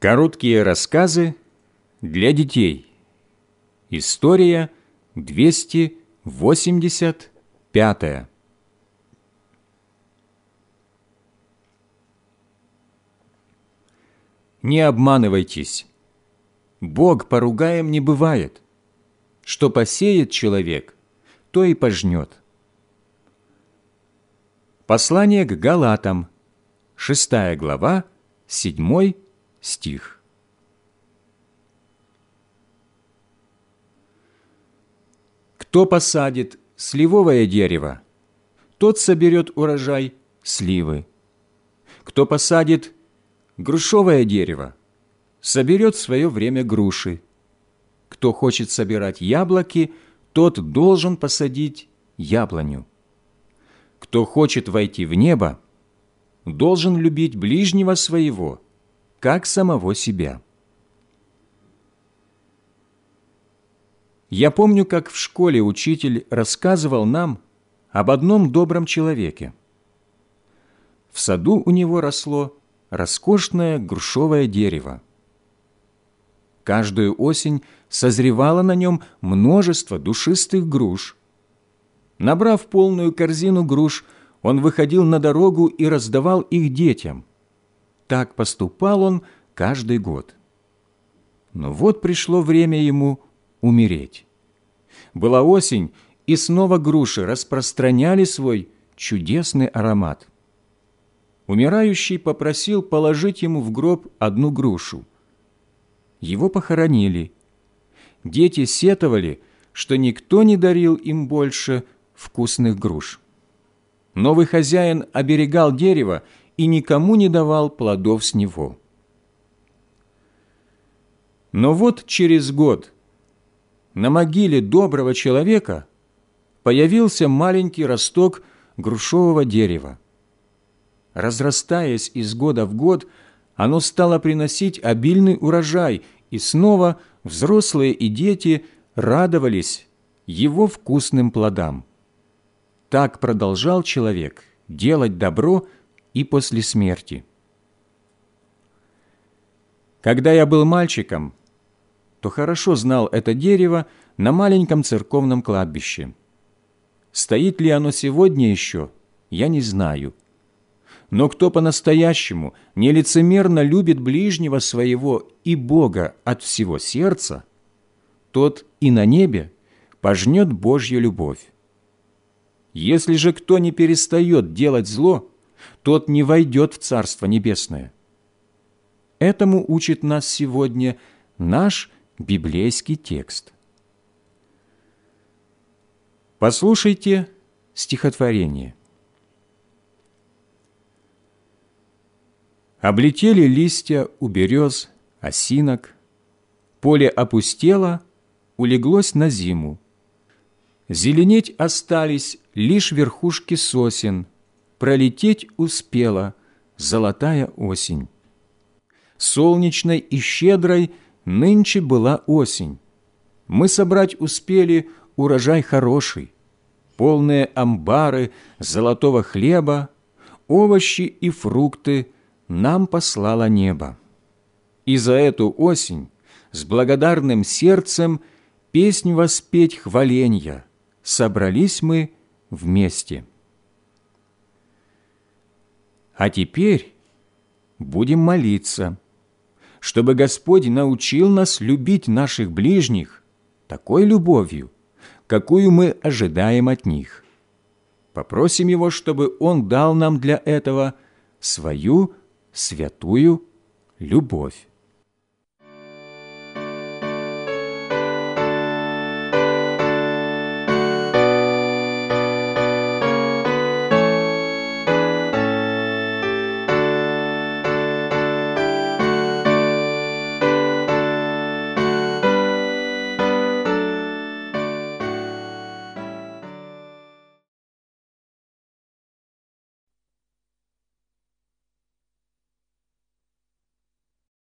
Короткие рассказы для детей. История 285. Не обманывайтесь. Бог поругаем не бывает. Что посеет человек, то и пожнет. Послание к Галатам, 6 глава, 7 стих. Кто посадит сливовое дерево, тот соберет урожай сливы. Кто посадит грушовое дерево, соберет свое время груши. Кто хочет собирать яблоки, тот должен посадить яблоню. Кто хочет войти в небо, должен любить ближнего своего – как самого себя. Я помню, как в школе учитель рассказывал нам об одном добром человеке. В саду у него росло роскошное грушевое дерево. Каждую осень созревало на нем множество душистых груш. Набрав полную корзину груш, он выходил на дорогу и раздавал их детям. Так поступал он каждый год. Но вот пришло время ему умереть. Была осень, и снова груши распространяли свой чудесный аромат. Умирающий попросил положить ему в гроб одну грушу. Его похоронили. Дети сетовали, что никто не дарил им больше вкусных груш. Новый хозяин оберегал дерево и никому не давал плодов с него. Но вот через год на могиле доброго человека появился маленький росток грушевого дерева. Разрастаясь из года в год, оно стало приносить обильный урожай, и снова взрослые и дети радовались его вкусным плодам. Так продолжал человек делать добро – и после смерти. Когда я был мальчиком, то хорошо знал это дерево на маленьком церковном кладбище. Стоит ли оно сегодня еще, я не знаю. Но кто по-настоящему нелицемерно любит ближнего своего и Бога от всего сердца, тот и на небе пожнет Божью любовь. Если же кто не перестает делать зло, тот не войдет в Царство Небесное. Этому учит нас сегодня наш библейский текст. Послушайте стихотворение. Облетели листья у берез, осинок, поле опустело, улеглось на зиму. Зеленеть остались лишь верхушки сосен – пролететь успела золотая осень. Солнечной и щедрой нынче была осень. Мы собрать успели урожай хороший, полные амбары золотого хлеба, овощи и фрукты нам послало небо. И за эту осень с благодарным сердцем песнь воспеть хваленья собрались мы вместе. А теперь будем молиться, чтобы Господь научил нас любить наших ближних такой любовью, какую мы ожидаем от них. Попросим Его, чтобы Он дал нам для этого свою святую любовь.